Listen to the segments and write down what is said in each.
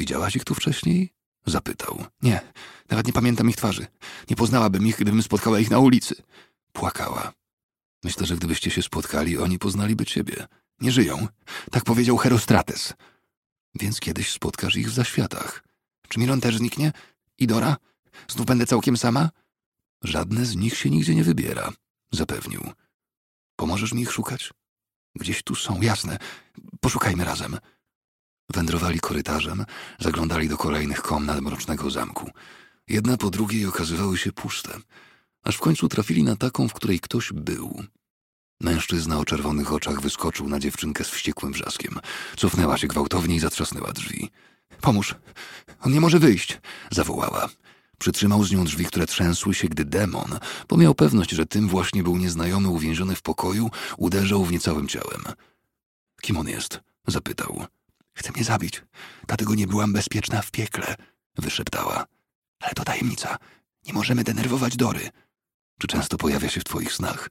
Widziałaś ich tu wcześniej? Zapytał. Nie, nawet nie pamiętam ich twarzy. Nie poznałabym ich, gdybym spotkała ich na ulicy. Płakała. Myślę, że gdybyście się spotkali, oni poznaliby ciebie. Nie żyją. Tak powiedział Herostrates. Więc kiedyś spotkasz ich w zaświatach. Czy Miron też zniknie? Idora? Znów będę całkiem sama? Żadne z nich się nigdzie nie wybiera, zapewnił. Pomożesz mi ich szukać? Gdzieś tu są, jasne. Poszukajmy razem. Wędrowali korytarzem, zaglądali do kolejnych komnat mrocznego zamku. Jedna po drugiej okazywały się puste, aż w końcu trafili na taką, w której ktoś był. Mężczyzna o czerwonych oczach wyskoczył na dziewczynkę z wściekłym wrzaskiem. Cofnęła się gwałtownie i zatrzasnęła drzwi. Pomóż! On nie może wyjść! zawołała. Przytrzymał z nią drzwi, które trzęsły się, gdy demon, bo miał pewność, że tym właśnie był nieznajomy uwięziony w pokoju, uderzał w nie całym ciałem. Kim on jest? zapytał. Chce mnie zabić, dlatego nie byłam bezpieczna w piekle, wyszeptała. Ale to tajemnica. Nie możemy denerwować Dory. Czy często pojawia się w twoich snach?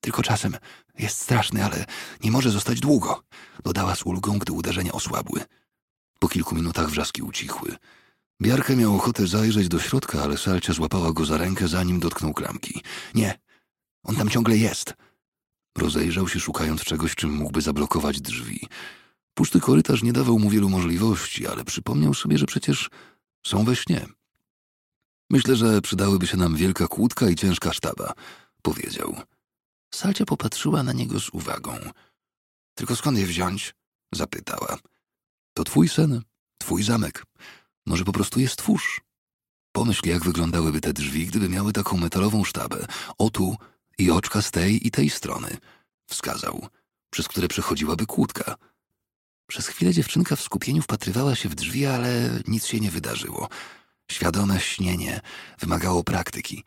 Tylko czasem. Jest straszny, ale nie może zostać długo, dodała z ulgą, gdy uderzenia osłabły. Po kilku minutach wrzaski ucichły. Biarkę miał ochotę zajrzeć do środka, ale Salcia złapała go za rękę, zanim dotknął klamki. Nie, on tam ciągle jest. Rozejrzał się, szukając czegoś, czym mógłby zablokować drzwi. Pusty korytarz nie dawał mu wielu możliwości, ale przypomniał sobie, że przecież są we śnie. Myślę, że przydałyby się nam wielka kłódka i ciężka sztaba, powiedział. Salcia popatrzyła na niego z uwagą. Tylko skąd je wziąć? zapytała. To twój sen, twój zamek. Może po prostu je stwórz. Pomyśl, jak wyglądałyby te drzwi, gdyby miały taką metalową sztabę. O tu i oczka z tej i tej strony. Wskazał, przez które przechodziłaby kłódka. Przez chwilę dziewczynka w skupieniu wpatrywała się w drzwi, ale nic się nie wydarzyło. Świadome śnienie wymagało praktyki.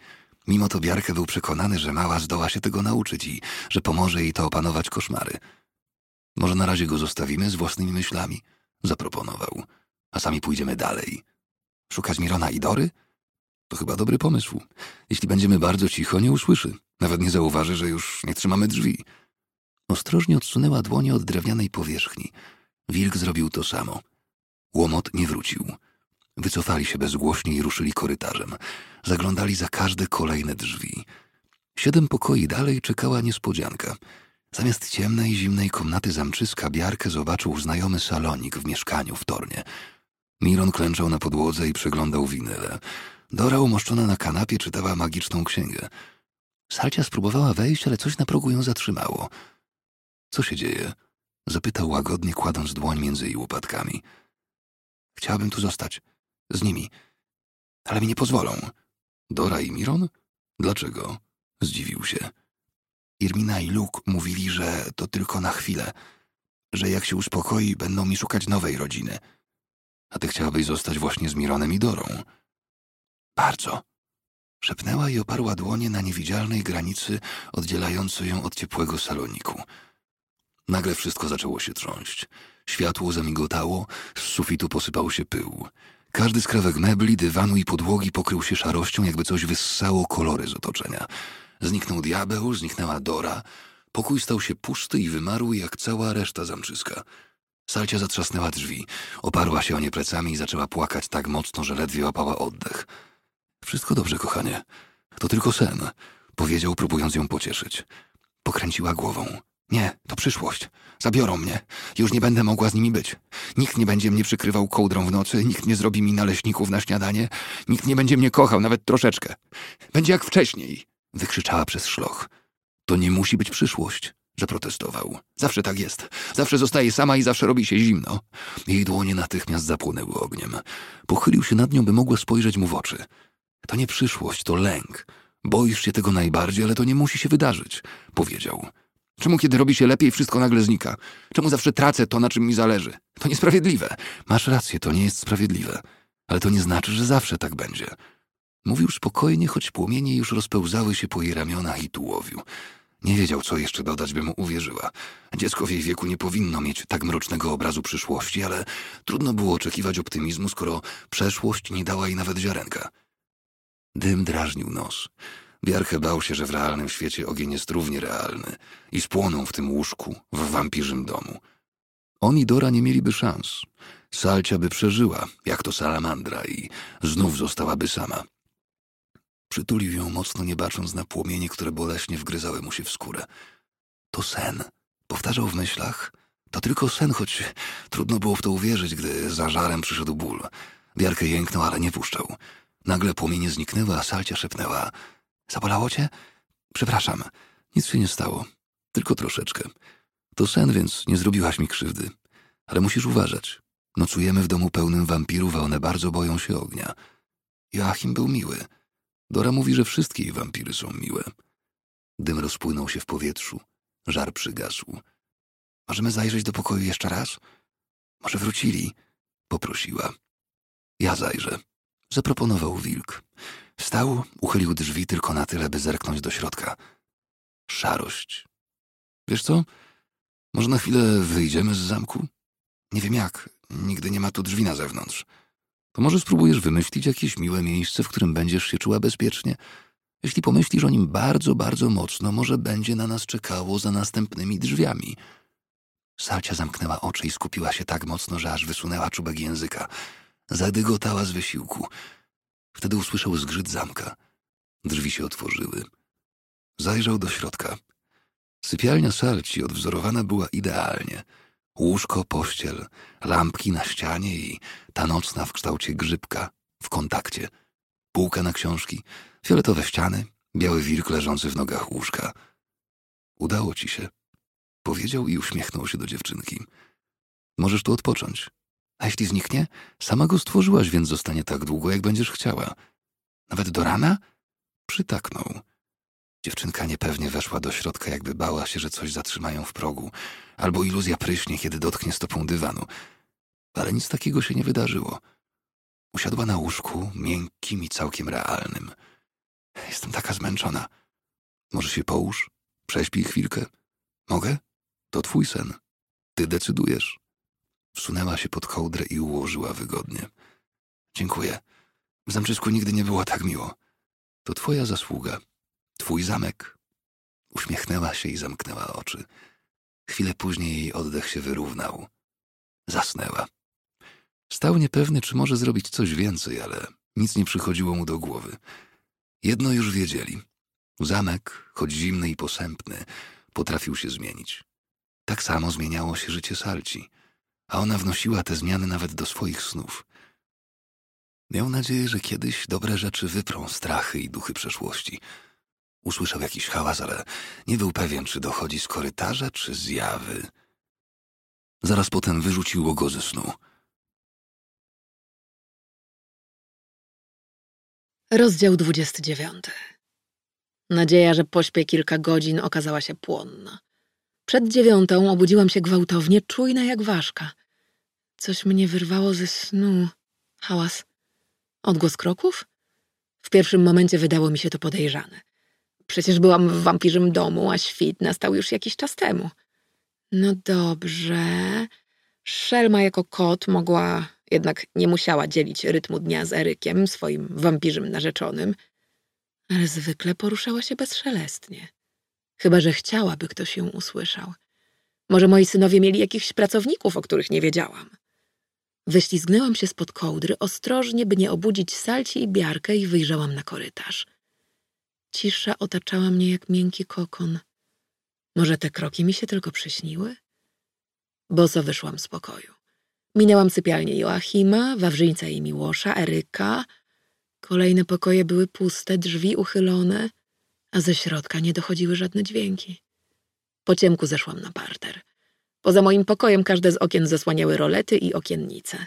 Mimo to Biarkę był przekonany, że mała zdoła się tego nauczyć i że pomoże jej to opanować koszmary. Może na razie go zostawimy z własnymi myślami, zaproponował, a sami pójdziemy dalej. Szukać Mirona i Dory? To chyba dobry pomysł. Jeśli będziemy bardzo cicho, nie usłyszy. Nawet nie zauważy, że już nie trzymamy drzwi. Ostrożnie odsunęła dłonie od drewnianej powierzchni. Wilk zrobił to samo. Łomot nie wrócił. Wycofali się bezgłośnie i ruszyli korytarzem. Zaglądali za każde kolejne drzwi. Siedem pokoi dalej czekała niespodzianka. Zamiast ciemnej, zimnej komnaty zamczyska Biarkę zobaczył znajomy salonik w mieszkaniu w Tornie. Miron klęczał na podłodze i przeglądał winyle. Dora umoszczona na kanapie czytała magiczną księgę. Salcia spróbowała wejść, ale coś na progu ją zatrzymało. Co się dzieje? Zapytał łagodnie, kładąc dłoń między jej łopatkami. Chciałabym tu zostać. Z nimi. Ale mi nie pozwolą. Dora i Miron? Dlaczego? Zdziwił się. Irmina i Luke mówili, że to tylko na chwilę. Że jak się uspokoi, będą mi szukać nowej rodziny. A ty chciałabyś zostać właśnie z Mironem i Dorą. Bardzo. Szepnęła i oparła dłonie na niewidzialnej granicy oddzielającej ją od ciepłego saloniku. Nagle wszystko zaczęło się trząść. Światło zamigotało, z sufitu posypał się pył. Każdy skrawek mebli, dywanu i podłogi pokrył się szarością, jakby coś wyssało kolory z otoczenia. Zniknął diabeł, zniknęła Dora. Pokój stał się pusty i wymarły jak cała reszta zamczyska. Salcia zatrzasnęła drzwi, oparła się o nie plecami i zaczęła płakać tak mocno, że ledwie łapała oddech. Wszystko dobrze, kochanie. To tylko sen, powiedział, próbując ją pocieszyć. Pokręciła głową. Nie, to przyszłość. Zabiorą mnie. Już nie będę mogła z nimi być. Nikt nie będzie mnie przykrywał kołdrą w nocy, nikt nie zrobi mi naleśników na śniadanie, nikt nie będzie mnie kochał, nawet troszeczkę. Będzie jak wcześniej, wykrzyczała przez szloch. To nie musi być przyszłość, zaprotestował. Zawsze tak jest. Zawsze zostaje sama i zawsze robi się zimno. Jej dłonie natychmiast zapłonęły ogniem. Pochylił się nad nią, by mogła spojrzeć mu w oczy. To nie przyszłość, to lęk. Boisz się tego najbardziej, ale to nie musi się wydarzyć, powiedział. Czemu kiedy robi się lepiej, wszystko nagle znika? Czemu zawsze tracę to, na czym mi zależy? To niesprawiedliwe. Masz rację, to nie jest sprawiedliwe. Ale to nie znaczy, że zawsze tak będzie. Mówił spokojnie, choć płomienie już rozpełzały się po jej ramionach i tułowiu. Nie wiedział, co jeszcze dodać, by mu uwierzyła. Dziecko w jej wieku nie powinno mieć tak mrocznego obrazu przyszłości, ale trudno było oczekiwać optymizmu, skoro przeszłość nie dała jej nawet ziarenka. Dym drażnił nos. Biarche bał się, że w realnym świecie ogień jest równie realny i spłoną w tym łóżku, w wampirzym domu. On i Dora nie mieliby szans. Salcia by przeżyła, jak to salamandra, i znów zostałaby sama. Przytulił ją mocno, nie bacząc na płomienie, które boleśnie wgryzały mu się w skórę. To sen. Powtarzał w myślach. To tylko sen, choć trudno było w to uwierzyć, gdy za żarem przyszedł ból. Wiarkę jęknął, ale nie puszczał. Nagle płomienie zniknęły, a Salcia szepnęła. Zabolało cię? Przepraszam. Nic się nie stało. Tylko troszeczkę. To sen, więc nie zrobiłaś mi krzywdy. Ale musisz uważać. Nocujemy w domu pełnym wampirów, a one bardzo boją się ognia. Joachim był miły. Dora mówi, że wszystkie jej wampiry są miłe. Dym rozpłynął się w powietrzu. Żar przygasł. Możemy zajrzeć do pokoju jeszcze raz? Może wrócili? Poprosiła. Ja zajrzę. Zaproponował wilk. Wstał, uchylił drzwi tylko na tyle, by zerknąć do środka. Szarość. Wiesz co? Może na chwilę wyjdziemy z zamku? Nie wiem jak. Nigdy nie ma tu drzwi na zewnątrz. To może spróbujesz wymyślić jakieś miłe miejsce, w którym będziesz się czuła bezpiecznie? Jeśli pomyślisz o nim bardzo, bardzo mocno, może będzie na nas czekało za następnymi drzwiami. Salcia zamknęła oczy i skupiła się tak mocno, że aż wysunęła czubek języka. Zadygotała z wysiłku. Wtedy usłyszał zgrzyt zamka. Drzwi się otworzyły. Zajrzał do środka. Sypialnia Salci odwzorowana była idealnie. Łóżko, pościel, lampki na ścianie i ta nocna w kształcie grzybka w kontakcie. Półka na książki, fioletowe ściany, biały wilk leżący w nogach łóżka. Udało ci się, powiedział i uśmiechnął się do dziewczynki. Możesz tu odpocząć. A jeśli zniknie? Sama go stworzyłaś, więc zostanie tak długo, jak będziesz chciała. Nawet do rana? Przytaknął. Dziewczynka niepewnie weszła do środka, jakby bała się, że coś zatrzymają w progu, albo iluzja pryśnie, kiedy dotknie stopą dywanu. Ale nic takiego się nie wydarzyło. Usiadła na łóżku, miękkim i całkiem realnym. Jestem taka zmęczona. Może się połóż? Prześpij chwilkę. Mogę? To twój sen. Ty decydujesz. Wsunęła się pod kołdrę i ułożyła wygodnie. Dziękuję. W zamczysku nigdy nie było tak miło. To twoja zasługa. Twój zamek. Uśmiechnęła się i zamknęła oczy. Chwilę później jej oddech się wyrównał. Zasnęła. Stał niepewny, czy może zrobić coś więcej, ale nic nie przychodziło mu do głowy. Jedno już wiedzieli. Zamek, choć zimny i posępny, potrafił się zmienić. Tak samo zmieniało się życie Salci, a ona wnosiła te zmiany nawet do swoich snów. Miał nadzieję, że kiedyś dobre rzeczy wyprą strachy i duchy przeszłości – Usłyszał jakiś hałas, ale nie był pewien, czy dochodzi z korytarza, czy z jawy. Zaraz potem wyrzuciło go ze snu. Rozdział 29. Nadzieja, że pośpię kilka godzin, okazała się płonna. Przed dziewiątą obudziłam się gwałtownie, czujna jak ważka. Coś mnie wyrwało ze snu. Hałas. Odgłos kroków? W pierwszym momencie wydało mi się to podejrzane. Przecież byłam w wampirzym domu, a świt nastał już jakiś czas temu. No dobrze. Szelma jako kot mogła, jednak nie musiała dzielić rytmu dnia z Erykiem, swoim wampirzym narzeczonym, ale zwykle poruszała się bezszelestnie. Chyba, że chciałaby ktoś ją usłyszał. Może moi synowie mieli jakichś pracowników, o których nie wiedziałam. Wyślizgnęłam się spod kołdry ostrożnie, by nie obudzić Salci i Biarkę i wyjrzałam na korytarz. Cisza otaczała mnie jak miękki kokon. Może te kroki mi się tylko przyśniły? Boso wyszłam z pokoju. Minęłam sypialnię Joachima, Wawrzyńca i Miłosza, Eryka. Kolejne pokoje były puste, drzwi uchylone, a ze środka nie dochodziły żadne dźwięki. Po ciemku zeszłam na parter. Poza moim pokojem każde z okien zasłaniały rolety i okiennice.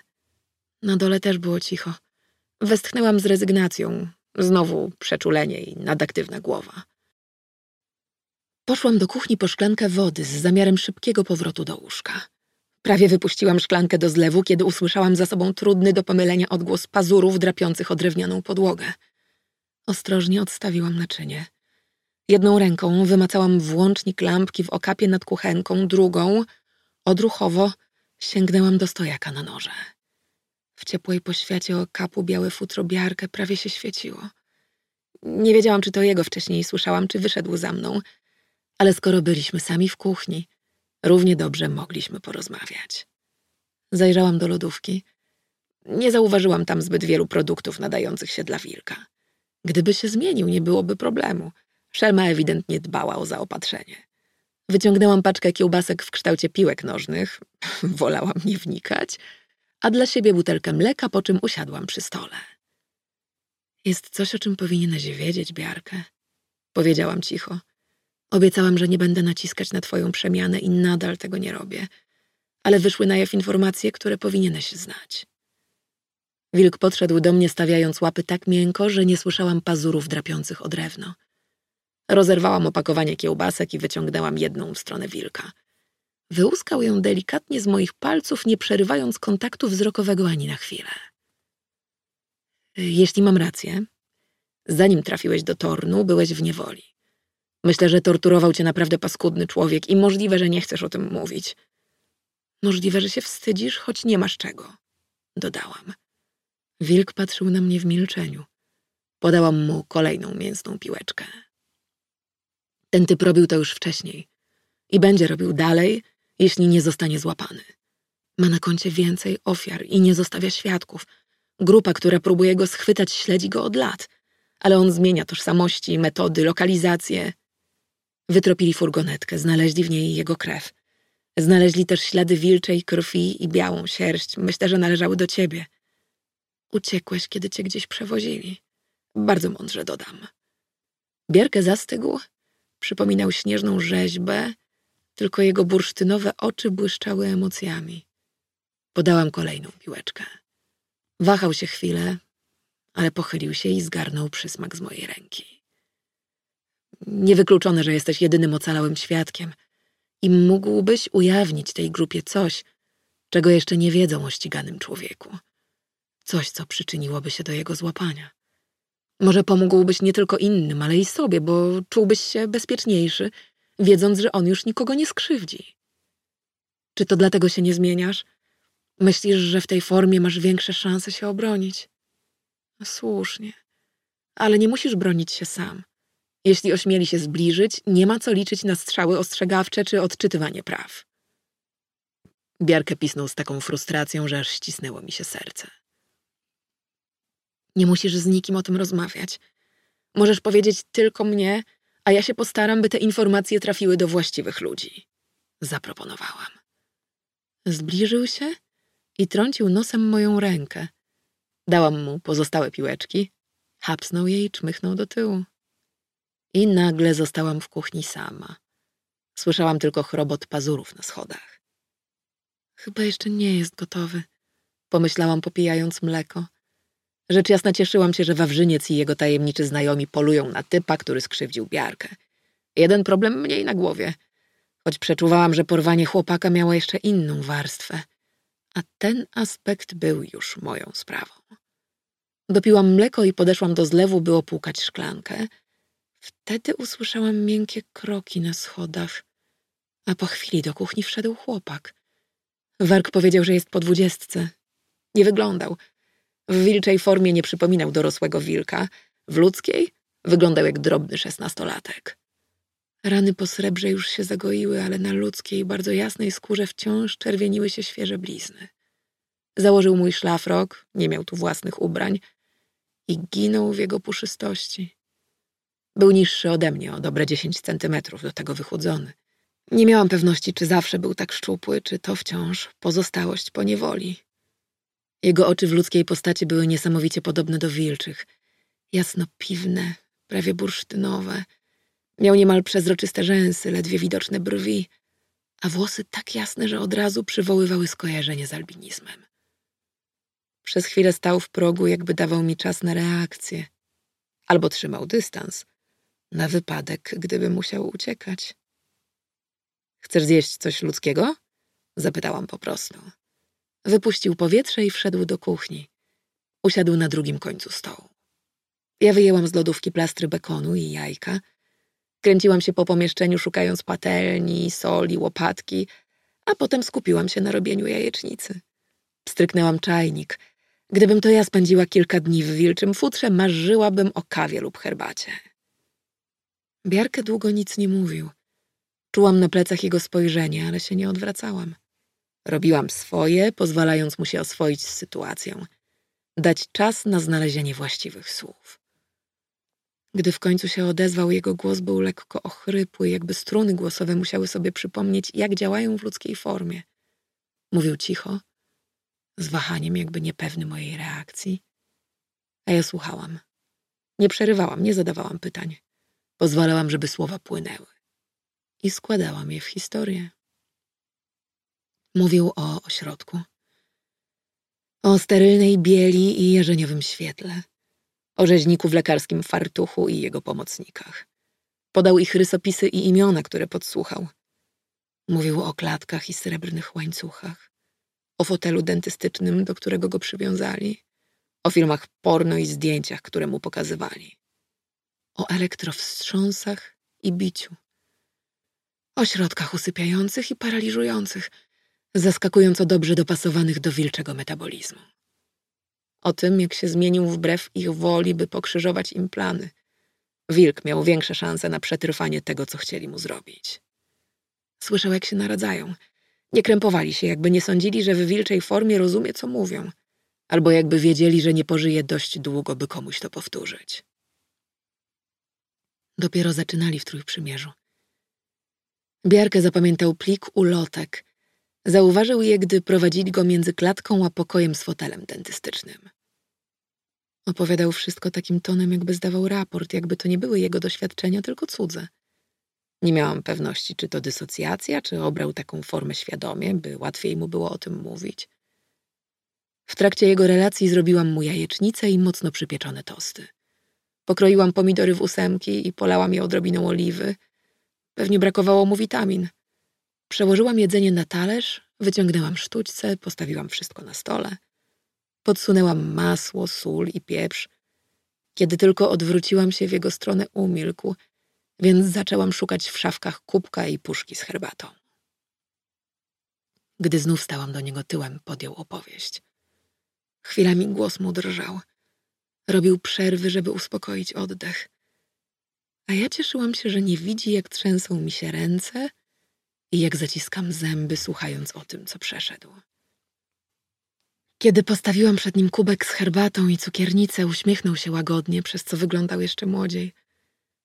Na dole też było cicho. Westchnęłam z rezygnacją, Znowu przeczulenie i nadaktywna głowa. Poszłam do kuchni po szklankę wody z zamiarem szybkiego powrotu do łóżka. Prawie wypuściłam szklankę do zlewu, kiedy usłyszałam za sobą trudny do pomylenia odgłos pazurów drapiących o drewnianą podłogę. Ostrożnie odstawiłam naczynie. Jedną ręką wymacałam włącznik lampki w okapie nad kuchenką, drugą, odruchowo, sięgnęłam do stojaka na noże. W ciepłej poświacie okapu białe futro biarkę prawie się świeciło. Nie wiedziałam, czy to jego wcześniej słyszałam, czy wyszedł za mną, ale skoro byliśmy sami w kuchni, równie dobrze mogliśmy porozmawiać. Zajrzałam do lodówki. Nie zauważyłam tam zbyt wielu produktów nadających się dla wilka. Gdyby się zmienił, nie byłoby problemu. Szelma ewidentnie dbała o zaopatrzenie. Wyciągnęłam paczkę kiełbasek w kształcie piłek nożnych. Wolałam nie wnikać. A dla siebie butelkę mleka, po czym usiadłam przy stole. Jest coś, o czym powinieneś wiedzieć, Biarkę. Powiedziałam cicho. Obiecałam, że nie będę naciskać na twoją przemianę i nadal tego nie robię. Ale wyszły na jaw informacje, które powinieneś znać. Wilk podszedł do mnie, stawiając łapy tak miękko, że nie słyszałam pazurów drapiących o drewno. Rozerwałam opakowanie kiełbasek i wyciągnęłam jedną w stronę wilka. Wyłuskał ją delikatnie z moich palców, nie przerywając kontaktu wzrokowego ani na chwilę. Jeśli mam rację, zanim trafiłeś do Tornu, byłeś w niewoli. Myślę, że torturował cię naprawdę paskudny człowiek i możliwe, że nie chcesz o tym mówić. Możliwe, że się wstydzisz, choć nie masz czego. Dodałam. Wilk patrzył na mnie w milczeniu. Podałam mu kolejną mięsną piłeczkę. Ten typ robił to już wcześniej i będzie robił dalej, jeśli nie zostanie złapany. Ma na koncie więcej ofiar i nie zostawia świadków. Grupa, która próbuje go schwytać, śledzi go od lat, ale on zmienia tożsamości, metody, lokalizacje. Wytropili furgonetkę, znaleźli w niej jego krew. Znaleźli też ślady wilczej krwi i białą sierść. Myślę, że należały do ciebie. Uciekłeś, kiedy cię gdzieś przewozili. Bardzo mądrze dodam. Bierkę zastygł, przypominał śnieżną rzeźbę, tylko jego bursztynowe oczy błyszczały emocjami. Podałam kolejną piłeczkę. Wahał się chwilę, ale pochylił się i zgarnął przysmak z mojej ręki. Niewykluczone, że jesteś jedynym ocalałym świadkiem i mógłbyś ujawnić tej grupie coś, czego jeszcze nie wiedzą o ściganym człowieku. Coś, co przyczyniłoby się do jego złapania. Może pomógłbyś nie tylko innym, ale i sobie, bo czułbyś się bezpieczniejszy, wiedząc, że on już nikogo nie skrzywdzi. Czy to dlatego się nie zmieniasz? Myślisz, że w tej formie masz większe szanse się obronić? Słusznie. Ale nie musisz bronić się sam. Jeśli ośmieli się zbliżyć, nie ma co liczyć na strzały ostrzegawcze czy odczytywanie praw. Biarkę pisnął z taką frustracją, że aż ścisnęło mi się serce. Nie musisz z nikim o tym rozmawiać. Możesz powiedzieć tylko mnie, a ja się postaram, by te informacje trafiły do właściwych ludzi. Zaproponowałam. Zbliżył się i trącił nosem moją rękę. Dałam mu pozostałe piłeczki, hapsnął je i czmychnął do tyłu. I nagle zostałam w kuchni sama. Słyszałam tylko chrobot pazurów na schodach. Chyba jeszcze nie jest gotowy, pomyślałam popijając mleko. Rzecz jasna cieszyłam się, że Wawrzyniec i jego tajemniczy znajomi polują na typa, który skrzywdził Biarkę. Jeden problem mniej na głowie, choć przeczuwałam, że porwanie chłopaka miało jeszcze inną warstwę, a ten aspekt był już moją sprawą. Dopiłam mleko i podeszłam do zlewu, by opłukać szklankę. Wtedy usłyszałam miękkie kroki na schodach, a po chwili do kuchni wszedł chłopak. Wark powiedział, że jest po dwudziestce. Nie wyglądał – w wilczej formie nie przypominał dorosłego wilka, w ludzkiej wyglądał jak drobny szesnastolatek. Rany po srebrze już się zagoiły, ale na ludzkiej, bardzo jasnej skórze wciąż czerwieniły się świeże blizny. Założył mój szlafrok, nie miał tu własnych ubrań i ginął w jego puszystości. Był niższy ode mnie o dobre dziesięć centymetrów, do tego wychudzony. Nie miałam pewności, czy zawsze był tak szczupły, czy to wciąż pozostałość po niewoli. Jego oczy w ludzkiej postaci były niesamowicie podobne do wilczych. Jasno piwne, prawie bursztynowe. Miał niemal przezroczyste rzęsy, ledwie widoczne brwi, a włosy tak jasne, że od razu przywoływały skojarzenie z albinizmem. Przez chwilę stał w progu, jakby dawał mi czas na reakcję. Albo trzymał dystans, na wypadek, gdyby musiał uciekać. Chcesz zjeść coś ludzkiego? Zapytałam po prostu. Wypuścił powietrze i wszedł do kuchni. Usiadł na drugim końcu stołu. Ja wyjęłam z lodówki plastry bekonu i jajka. Kręciłam się po pomieszczeniu, szukając patelni, soli, łopatki, a potem skupiłam się na robieniu jajecznicy. Pstryknęłam czajnik. Gdybym to ja spędziła kilka dni w wilczym futrze, marzyłabym o kawie lub herbacie. Biarkę długo nic nie mówił. Czułam na plecach jego spojrzenie, ale się nie odwracałam. Robiłam swoje, pozwalając mu się oswoić z sytuacją. Dać czas na znalezienie właściwych słów. Gdy w końcu się odezwał, jego głos był lekko ochrypły, jakby struny głosowe musiały sobie przypomnieć, jak działają w ludzkiej formie. Mówił cicho, z wahaniem, jakby niepewny mojej reakcji. A ja słuchałam. Nie przerywałam, nie zadawałam pytań. Pozwalałam, żeby słowa płynęły. I składałam je w historię. Mówił o ośrodku. O sterylnej bieli i jeżeniowym świetle. O rzeźniku w lekarskim fartuchu i jego pomocnikach. Podał ich rysopisy i imiona, które podsłuchał. Mówił o klatkach i srebrnych łańcuchach. O fotelu dentystycznym, do którego go przywiązali. O filmach porno i zdjęciach, które mu pokazywali. O elektrowstrząsach i biciu. O środkach usypiających i paraliżujących – zaskakująco dobrze dopasowanych do wilczego metabolizmu. O tym, jak się zmienił wbrew ich woli, by pokrzyżować im plany. Wilk miał większe szanse na przetrwanie tego, co chcieli mu zrobić. Słyszał, jak się naradzają. Nie krępowali się, jakby nie sądzili, że w wilczej formie rozumie, co mówią, albo jakby wiedzieli, że nie pożyje dość długo, by komuś to powtórzyć. Dopiero zaczynali w Trójprzymierzu. Biarkę zapamiętał plik ulotek, Zauważył je, gdy prowadzili go między klatką a pokojem z fotelem dentystycznym. Opowiadał wszystko takim tonem, jakby zdawał raport, jakby to nie były jego doświadczenia, tylko cudze. Nie miałam pewności, czy to dysocjacja, czy obrał taką formę świadomie, by łatwiej mu było o tym mówić. W trakcie jego relacji zrobiłam mu jajecznicę i mocno przypieczone tosty. Pokroiłam pomidory w ósemki i polałam je odrobiną oliwy. Pewnie brakowało mu witamin – Przełożyłam jedzenie na talerz, wyciągnęłam sztućce, postawiłam wszystko na stole. Podsunęłam masło, sól i pieprz. Kiedy tylko odwróciłam się w jego stronę, umilkł, więc zaczęłam szukać w szafkach kubka i puszki z herbatą. Gdy znów stałam do niego tyłem, podjął opowieść. Chwilami głos mu drżał. Robił przerwy, żeby uspokoić oddech. A ja cieszyłam się, że nie widzi, jak trzęsą mi się ręce – i jak zaciskam zęby, słuchając o tym, co przeszedł. Kiedy postawiłam przed nim kubek z herbatą i cukiernicę, uśmiechnął się łagodnie, przez co wyglądał jeszcze młodziej.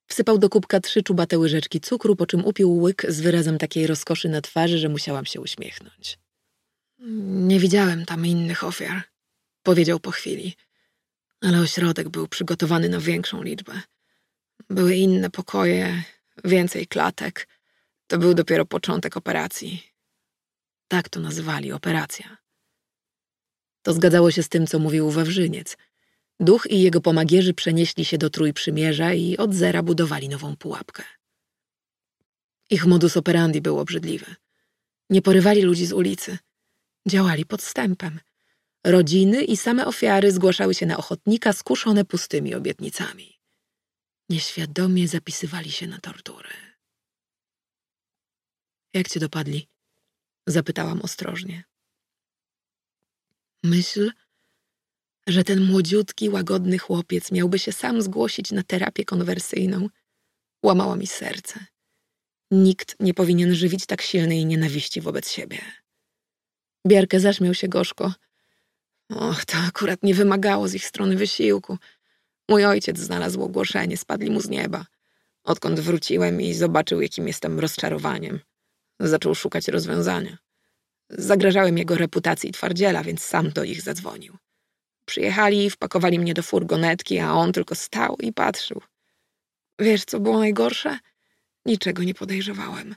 Wsypał do kubka trzy czubate łyżeczki cukru, po czym upił łyk z wyrazem takiej rozkoszy na twarzy, że musiałam się uśmiechnąć. Nie widziałem tam innych ofiar, powiedział po chwili, ale ośrodek był przygotowany na większą liczbę. Były inne pokoje, więcej klatek. To był dopiero początek operacji. Tak to nazywali operacja. To zgadzało się z tym, co mówił Wawrzyniec. Duch i jego pomagierzy przenieśli się do Trójprzymierza i od zera budowali nową pułapkę. Ich modus operandi był obrzydliwy. Nie porywali ludzi z ulicy. Działali podstępem. Rodziny i same ofiary zgłaszały się na ochotnika skuszone pustymi obietnicami. Nieświadomie zapisywali się na tortury. Jak cię dopadli? Zapytałam ostrożnie. Myśl, że ten młodziutki, łagodny chłopiec miałby się sam zgłosić na terapię konwersyjną, łamała mi serce. Nikt nie powinien żywić tak silnej nienawiści wobec siebie. Bierkę zaśmiał się gorzko. Och, to akurat nie wymagało z ich strony wysiłku. Mój ojciec znalazł ogłoszenie, spadli mu z nieba. Odkąd wróciłem i zobaczył, jakim jestem rozczarowaniem. Zaczął szukać rozwiązania. Zagrażałem jego reputacji twardziela, więc sam do nich zadzwonił. Przyjechali i wpakowali mnie do furgonetki, a on tylko stał i patrzył. Wiesz, co było najgorsze? Niczego nie podejrzewałem.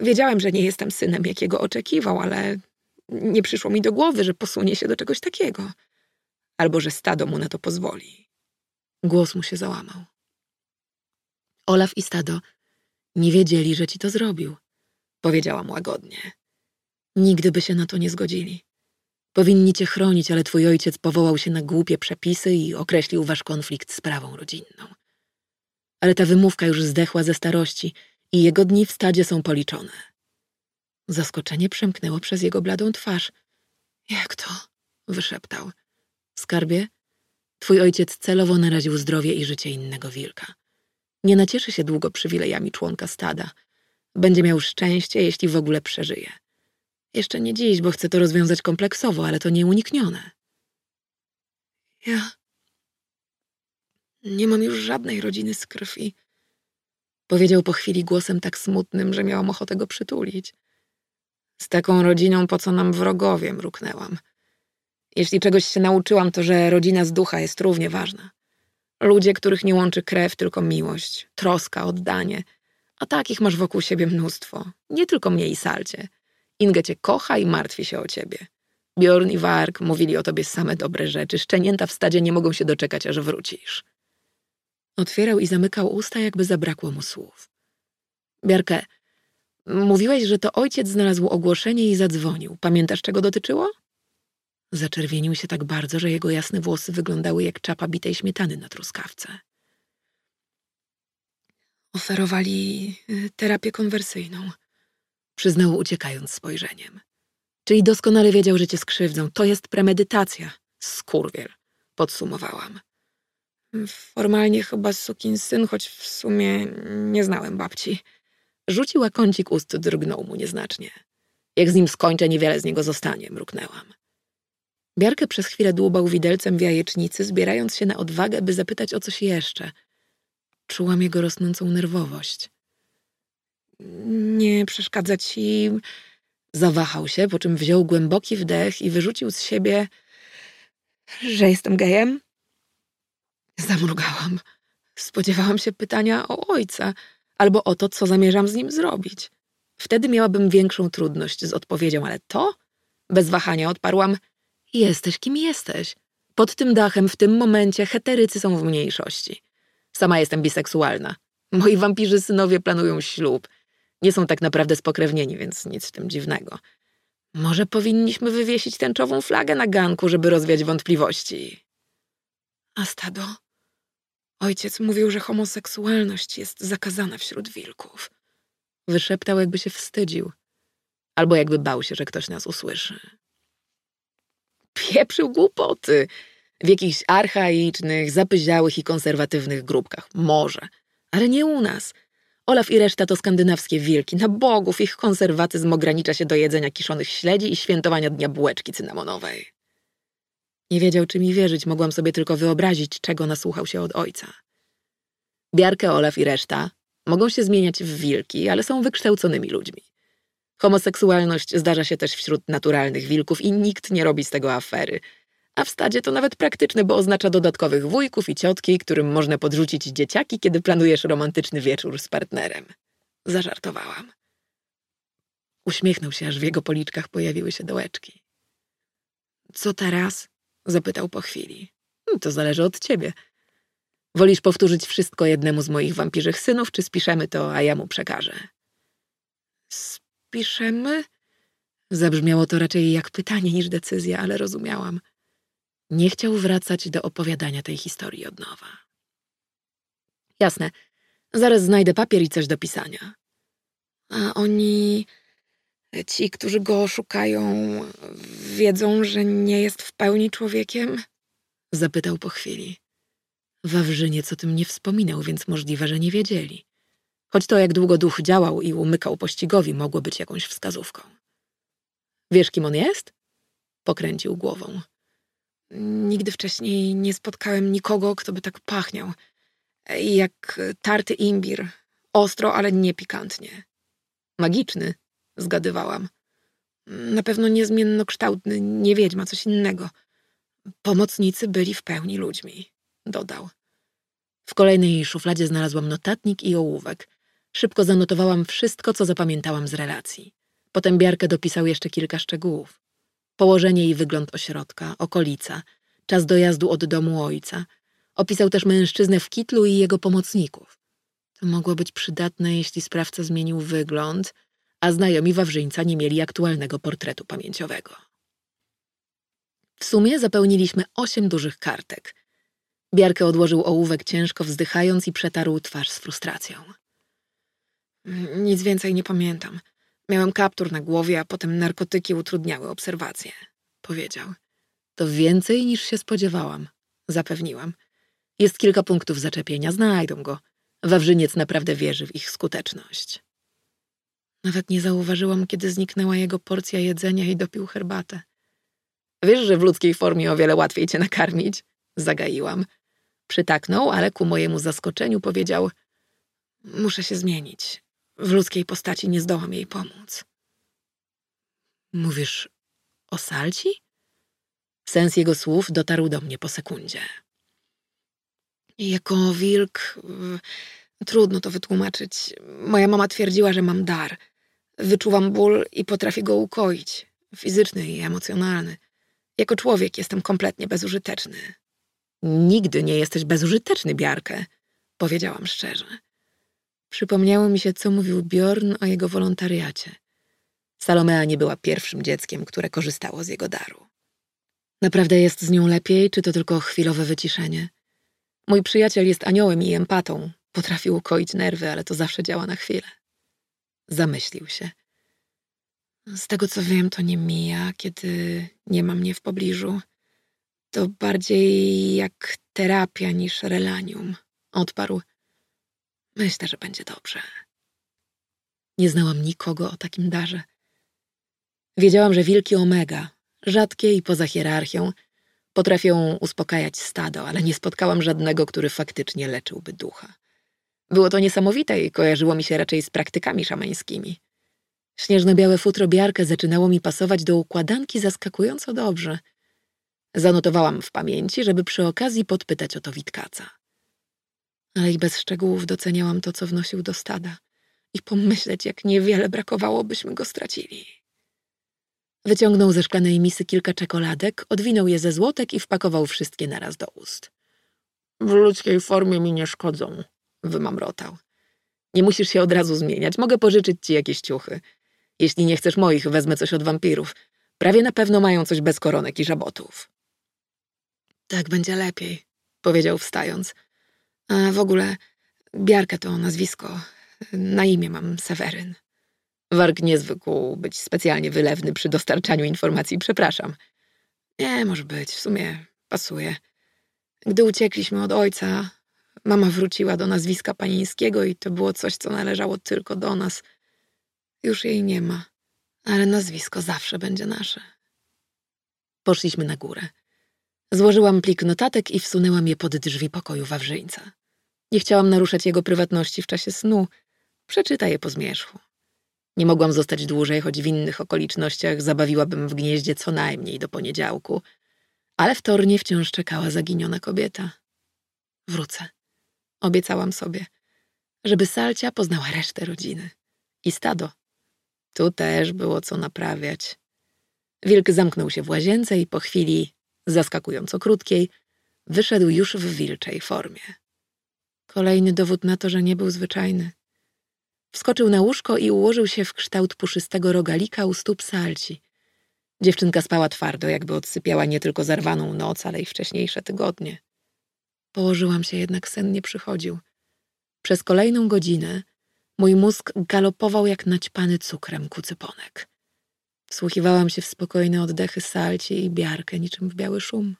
Wiedziałem, że nie jestem synem, jakiego oczekiwał, ale nie przyszło mi do głowy, że posunie się do czegoś takiego. Albo że stado mu na to pozwoli. Głos mu się załamał. Olaf i stado nie wiedzieli, że ci to zrobił powiedziałam łagodnie. Nigdy by się na to nie zgodzili. Powinni cię chronić, ale twój ojciec powołał się na głupie przepisy i określił wasz konflikt sprawą rodzinną. Ale ta wymówka już zdechła ze starości i jego dni w stadzie są policzone. Zaskoczenie przemknęło przez jego bladą twarz. Jak to? wyszeptał. Skarbie, twój ojciec celowo naraził zdrowie i życie innego wilka. Nie nacieszy się długo przywilejami członka stada – będzie miał szczęście, jeśli w ogóle przeżyje. Jeszcze nie dziś, bo chcę to rozwiązać kompleksowo, ale to nieuniknione. Ja nie mam już żadnej rodziny z krwi. Powiedział po chwili głosem tak smutnym, że miałam ochotę go przytulić. Z taką rodziną po co nam wrogowie, mruknęłam. Jeśli czegoś się nauczyłam, to że rodzina z ducha jest równie ważna. Ludzie, których nie łączy krew, tylko miłość, troska, oddanie. A takich masz wokół siebie mnóstwo. Nie tylko mnie i Salcie. Inge cię kocha i martwi się o ciebie. Bjorn i Wark mówili o tobie same dobre rzeczy. Szczenięta w stadzie nie mogą się doczekać, aż wrócisz. Otwierał i zamykał usta, jakby zabrakło mu słów. Biarkę, mówiłeś, że to ojciec znalazł ogłoszenie i zadzwonił. Pamiętasz, czego dotyczyło? Zaczerwienił się tak bardzo, że jego jasne włosy wyglądały jak czapa bitej śmietany na truskawce. Oferowali y, terapię konwersyjną, przyznał uciekając spojrzeniem. Czyli doskonale wiedział, że cię skrzywdzą. To jest premedytacja. Skurwiel, podsumowałam. Formalnie chyba syn, choć w sumie nie znałem babci. Rzuciła kącik ust, drgnął mu nieznacznie. Jak z nim skończę, niewiele z niego zostanie, mruknęłam. Biarkę przez chwilę dłubał widelcem w jajecznicy, zbierając się na odwagę, by zapytać o coś jeszcze. Czułam jego rosnącą nerwowość. Nie przeszkadza ci... Zawahał się, po czym wziął głęboki wdech i wyrzucił z siebie, że jestem gejem. Zamrugałam. Spodziewałam się pytania o ojca albo o to, co zamierzam z nim zrobić. Wtedy miałabym większą trudność z odpowiedzią, ale to? Bez wahania odparłam: Jesteś kim jesteś. Pod tym dachem w tym momencie heterycy są w mniejszości. Sama jestem biseksualna. Moi wampirzy synowie planują ślub. Nie są tak naprawdę spokrewnieni, więc nic w tym dziwnego. Może powinniśmy wywiesić tęczową flagę na ganku, żeby rozwiać wątpliwości. A stado? Ojciec mówił, że homoseksualność jest zakazana wśród wilków. Wyszeptał, jakby się wstydził. Albo jakby bał się, że ktoś nas usłyszy. Pieprzył głupoty. W jakichś archaicznych, zapyziałych i konserwatywnych grupkach. Może. Ale nie u nas. Olaf i reszta to skandynawskie wilki. Na bogów ich konserwatyzm ogranicza się do jedzenia kiszonych śledzi i świętowania dnia bułeczki cynamonowej. Nie wiedział, czy mi wierzyć, mogłam sobie tylko wyobrazić, czego nasłuchał się od ojca. Biarkę, Olaf i reszta mogą się zmieniać w wilki, ale są wykształconymi ludźmi. Homoseksualność zdarza się też wśród naturalnych wilków i nikt nie robi z tego afery. A w stadzie to nawet praktyczne, bo oznacza dodatkowych wujków i ciotki, którym można podrzucić dzieciaki, kiedy planujesz romantyczny wieczór z partnerem. Zażartowałam. Uśmiechnął się, aż w jego policzkach pojawiły się dołeczki. Co teraz? Zapytał po chwili. Hmm, to zależy od ciebie. Wolisz powtórzyć wszystko jednemu z moich wampirzych synów, czy spiszemy to, a ja mu przekażę? Spiszemy? Zabrzmiało to raczej jak pytanie niż decyzja, ale rozumiałam. Nie chciał wracać do opowiadania tej historii od nowa. Jasne. Zaraz znajdę papier i coś do pisania. A oni Ci, którzy go oszukają, wiedzą, że nie jest w pełni człowiekiem? Zapytał po chwili. Wawrzyniec o tym nie wspominał, więc możliwe, że nie wiedzieli. Choć to, jak długo duch działał i umykał pościgowi, mogło być jakąś wskazówką. Wiesz, kim on jest? Pokręcił głową. Nigdy wcześniej nie spotkałem nikogo, kto by tak pachniał. Jak tarty imbir. Ostro, ale nie pikantnie. Magiczny, zgadywałam. Na pewno niezmiennokształtny, nie wiedźma, coś innego. Pomocnicy byli w pełni ludźmi, dodał. W kolejnej szufladzie znalazłam notatnik i ołówek. Szybko zanotowałam wszystko, co zapamiętałam z relacji. Potem Biarkę dopisał jeszcze kilka szczegółów. Położenie i wygląd ośrodka, okolica, czas dojazdu od domu ojca. Opisał też mężczyznę w kitlu i jego pomocników. To mogło być przydatne, jeśli sprawca zmienił wygląd, a znajomi Wawrzyńca nie mieli aktualnego portretu pamięciowego. W sumie zapełniliśmy osiem dużych kartek. Biarkę odłożył ołówek ciężko wzdychając i przetarł twarz z frustracją. Nic więcej nie pamiętam. Miałem kaptur na głowie, a potem narkotyki utrudniały obserwację. Powiedział. To więcej niż się spodziewałam. Zapewniłam. Jest kilka punktów zaczepienia, znajdą go. Wawrzyniec naprawdę wierzy w ich skuteczność. Nawet nie zauważyłam, kiedy zniknęła jego porcja jedzenia i dopił herbatę. Wiesz, że w ludzkiej formie o wiele łatwiej cię nakarmić? Zagaiłam. Przytaknął, ale ku mojemu zaskoczeniu powiedział: Muszę się zmienić. W ludzkiej postaci nie zdołam jej pomóc. Mówisz o salci? Sens jego słów dotarł do mnie po sekundzie. Jako wilk trudno to wytłumaczyć. Moja mama twierdziła, że mam dar. Wyczuwam ból i potrafię go ukoić, fizyczny i emocjonalny. Jako człowiek jestem kompletnie bezużyteczny. Nigdy nie jesteś bezużyteczny, Biarkę, powiedziałam szczerze. Przypomniało mi się, co mówił Bjorn o jego wolontariacie. Salomea nie była pierwszym dzieckiem, które korzystało z jego daru. Naprawdę jest z nią lepiej, czy to tylko chwilowe wyciszenie? Mój przyjaciel jest aniołem i empatą. Potrafi ukoić nerwy, ale to zawsze działa na chwilę. Zamyślił się. Z tego co wiem, to nie mija, kiedy nie ma mnie w pobliżu. To bardziej jak terapia niż relanium. Odparł. Myślę, że będzie dobrze. Nie znałam nikogo o takim darze. Wiedziałam, że wilki omega, rzadkie i poza hierarchią, potrafią uspokajać stado, ale nie spotkałam żadnego, który faktycznie leczyłby ducha. Było to niesamowite i kojarzyło mi się raczej z praktykami szamańskimi. Śnieżno-białe futro biarkę zaczynało mi pasować do układanki zaskakująco dobrze. Zanotowałam w pamięci, żeby przy okazji podpytać o to Witkaca. Ale i bez szczegółów doceniałam to, co wnosił do stada i pomyśleć, jak niewiele brakowało, byśmy go stracili. Wyciągnął ze szklanej misy kilka czekoladek, odwinął je ze złotek i wpakował wszystkie naraz do ust. W ludzkiej formie mi nie szkodzą, wymamrotał. Nie musisz się od razu zmieniać, mogę pożyczyć ci jakieś ciuchy. Jeśli nie chcesz moich, wezmę coś od wampirów. Prawie na pewno mają coś bez koronek i żabotów. Tak będzie lepiej, powiedział wstając. A w ogóle Biarkę to nazwisko. Na imię mam Seweryn. Warg nie zwykł być specjalnie wylewny przy dostarczaniu informacji, przepraszam. Nie, może być, w sumie pasuje. Gdy uciekliśmy od ojca, mama wróciła do nazwiska panieńskiego i to było coś, co należało tylko do nas. Już jej nie ma, ale nazwisko zawsze będzie nasze. Poszliśmy na górę. Złożyłam plik notatek i wsunęłam je pod drzwi pokoju Wawrzyńca. Nie chciałam naruszać jego prywatności w czasie snu. Przeczytaj je po zmierzchu. Nie mogłam zostać dłużej, choć w innych okolicznościach zabawiłabym w gnieździe co najmniej do poniedziałku. Ale w Tornie wciąż czekała zaginiona kobieta. Wrócę. Obiecałam sobie, żeby Salcia poznała resztę rodziny. I stado. Tu też było co naprawiać. Wilk zamknął się w łazience i po chwili, zaskakująco krótkiej, wyszedł już w wilczej formie. Kolejny dowód na to, że nie był zwyczajny. Wskoczył na łóżko i ułożył się w kształt puszystego rogalika u stóp salci. Dziewczynka spała twardo, jakby odsypiała nie tylko zarwaną noc, ale i wcześniejsze tygodnie. Położyłam się, jednak sen nie przychodził. Przez kolejną godzinę mój mózg galopował jak naćpany cukrem kucyponek. Wsłuchiwałam się w spokojne oddechy salci i biarkę, niczym w biały szum.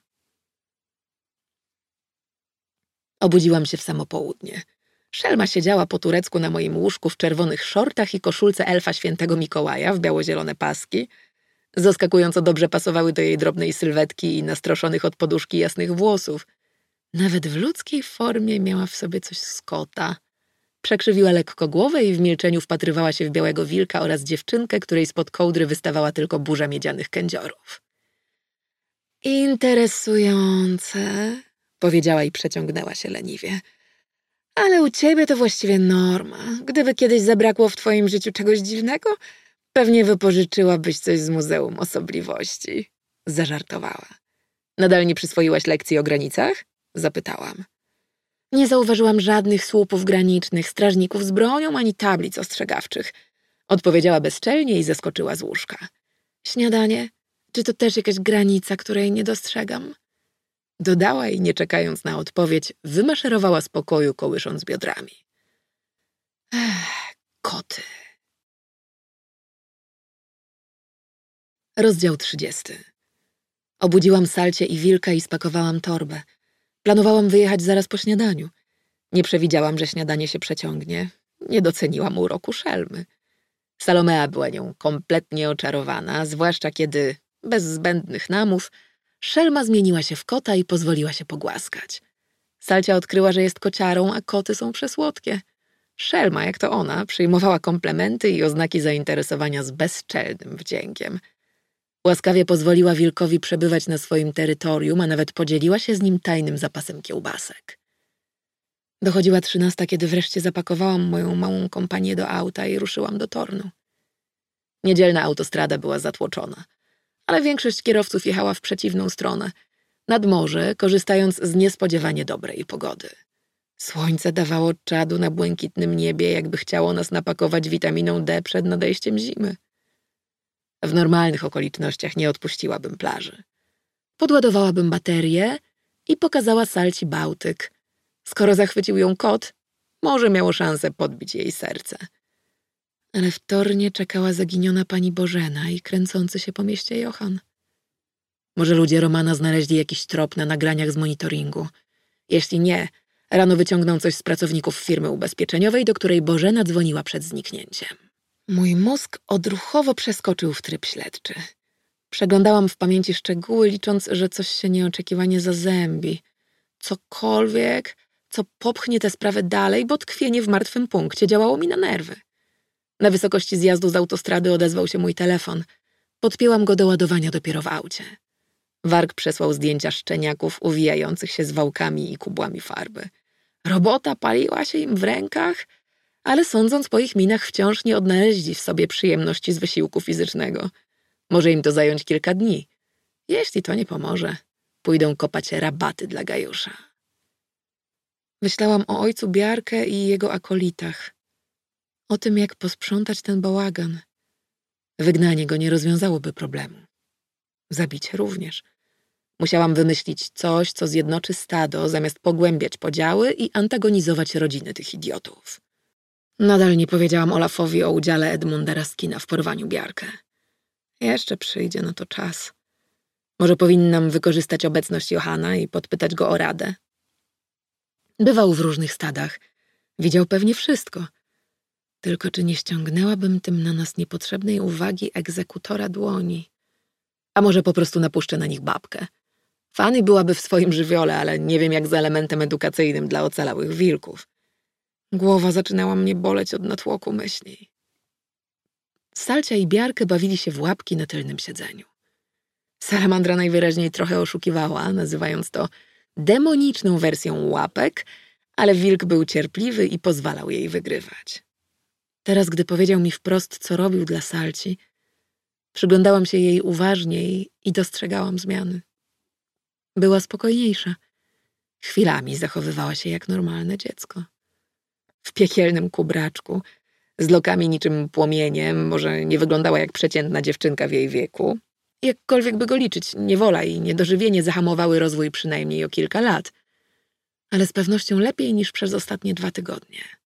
Obudziłam się w samo południe. Szelma siedziała po turecku na moim łóżku w czerwonych szortach i koszulce elfa świętego Mikołaja w białozielone paski. Zaskakująco dobrze pasowały do jej drobnej sylwetki i nastroszonych od poduszki jasnych włosów. Nawet w ludzkiej formie miała w sobie coś z kota. Przekrzywiła lekko głowę i w milczeniu wpatrywała się w białego wilka oraz dziewczynkę, której spod kołdry wystawała tylko burza miedzianych kędziorów. Interesujące, powiedziała i przeciągnęła się leniwie. Ale u ciebie to właściwie norma. Gdyby kiedyś zabrakło w twoim życiu czegoś dziwnego, pewnie wypożyczyłabyś coś z Muzeum Osobliwości. Zażartowała. Nadal nie przyswoiłaś lekcji o granicach? Zapytałam. Nie zauważyłam żadnych słupów granicznych, strażników z bronią ani tablic ostrzegawczych. Odpowiedziała bezczelnie i zeskoczyła z łóżka. Śniadanie? Czy to też jakaś granica, której nie dostrzegam? Dodała i nie czekając na odpowiedź, wymaszerowała z pokoju, kołysząc biodrami. Ech, koty. Rozdział trzydziesty. Obudziłam salcie i wilka i spakowałam torbę. Planowałam wyjechać zaraz po śniadaniu. Nie przewidziałam, że śniadanie się przeciągnie. Nie doceniłam uroku szelmy. Salomea była nią kompletnie oczarowana, zwłaszcza kiedy, bez zbędnych namów, Szelma zmieniła się w kota i pozwoliła się pogłaskać. Salcia odkryła, że jest kociarą, a koty są przesłodkie. Szelma, jak to ona, przyjmowała komplementy i oznaki zainteresowania z bezczelnym wdziękiem. Łaskawie pozwoliła wilkowi przebywać na swoim terytorium, a nawet podzieliła się z nim tajnym zapasem kiełbasek. Dochodziła trzynasta, kiedy wreszcie zapakowałam moją małą kompanię do auta i ruszyłam do Tornu. Niedzielna autostrada była zatłoczona, ale większość kierowców jechała w przeciwną stronę, nad morze, korzystając z niespodziewanie dobrej pogody. Słońce dawało czadu na błękitnym niebie, jakby chciało nas napakować witaminą D przed nadejściem zimy. W normalnych okolicznościach nie odpuściłabym plaży. Podładowałabym baterię i pokazała Salci Bałtyk. Skoro zachwycił ją kot, może miało szansę podbić jej serce. Ale w Tornie czekała zaginiona pani Bożena i kręcący się po mieście Johan. Może ludzie Romana znaleźli jakiś trop na nagraniach z monitoringu. Jeśli nie, rano wyciągną coś z pracowników firmy ubezpieczeniowej, do której Bożena dzwoniła przed zniknięciem. Mój mózg odruchowo przeskoczył w tryb śledczy. Przeglądałam w pamięci szczegóły, licząc, że coś się nieoczekiwanie zazębi. Cokolwiek, co popchnie tę sprawę dalej, bo tkwienie w martwym punkcie działało mi na nerwy. Na wysokości zjazdu z autostrady odezwał się mój telefon. Podpięłam go do ładowania dopiero w aucie. Warg przesłał zdjęcia szczeniaków uwijających się z wałkami i kubłami farby. Robota paliła się im w rękach, ale sądząc po ich minach wciąż nie odnaleźli w sobie przyjemności z wysiłku fizycznego. Może im to zająć kilka dni. Jeśli to nie pomoże, pójdą kopać rabaty dla Gajusza. Myślałam o ojcu Biarkę i jego akolitach. O tym, jak posprzątać ten bałagan. Wygnanie go nie rozwiązałoby problemu. Zabicie również. Musiałam wymyślić coś, co zjednoczy stado, zamiast pogłębiać podziały i antagonizować rodziny tych idiotów. Nadal nie powiedziałam Olafowi o udziale Edmunda Raskina w porwaniu Biarkę. Jeszcze przyjdzie na to czas. Może powinnam wykorzystać obecność Johana i podpytać go o radę. Bywał w różnych stadach. Widział pewnie wszystko. Tylko czy nie ściągnęłabym tym na nas niepotrzebnej uwagi egzekutora dłoni? A może po prostu napuszczę na nich babkę? Fanny byłaby w swoim żywiole, ale nie wiem jak z elementem edukacyjnym dla ocalałych wilków. Głowa zaczynała mnie boleć od natłoku myśli. Salcia i Biarkę bawili się w łapki na tylnym siedzeniu. Salamandra najwyraźniej trochę oszukiwała, nazywając to demoniczną wersją łapek, ale wilk był cierpliwy i pozwalał jej wygrywać. Teraz, gdy powiedział mi wprost, co robił dla Salci, przyglądałam się jej uważniej i dostrzegałam zmiany. Była spokojniejsza. Chwilami zachowywała się jak normalne dziecko. W piekielnym kubraczku, z lokami niczym płomieniem, może nie wyglądała jak przeciętna dziewczynka w jej wieku. Jakkolwiek by go liczyć, niewola i niedożywienie zahamowały rozwój przynajmniej o kilka lat, ale z pewnością lepiej niż przez ostatnie dwa tygodnie.